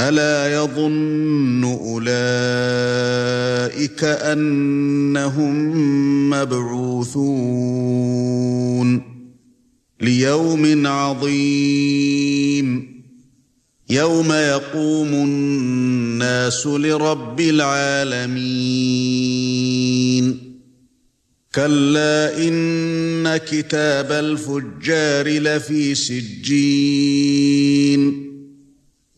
ألا يظن أولئك أنهم مبعوثون ليوم عظيم يوم يقوم الناس لرب العالمين كلا إن كتاب الفجار لفي سجين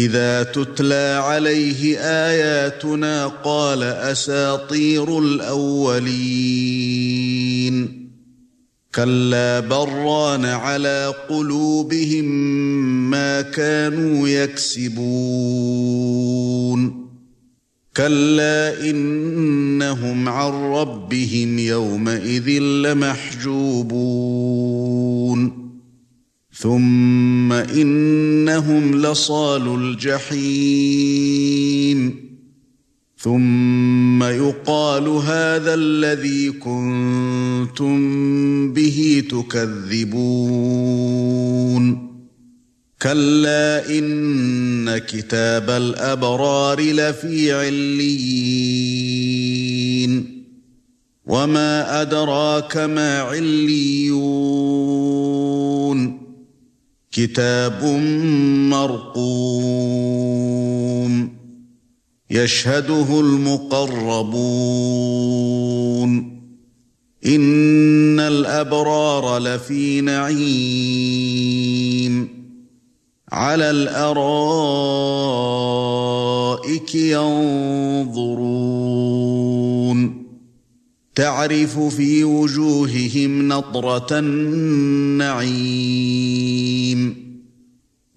إذا تتلى عليه آياتنا قال أساطير الأولين. كلا بران على قلوبهم ما كانوا يكسبون. كلا إنهم عن ربهم يومئذ لمحجوبون. ثم إنهم لصال الجحيم. ثُمَّ يُقَالُ هَذَا الَّذِي كُنتُم بِهِ تُكَذِّبُونَ. كَلَّا إِنَّ كِتَابَ الْأَبْرَارِ لَفِي عِلِّيِّينَ. وَمَا أَدْرَاكَ مَا عِلِّيُّونَ. كِتَابٌ مَّرْقُومٌ يشهده المقربون إن الأبرار لفي نعيم على الأرائك ينظرون تعرف في وجوههم نضرة النعيم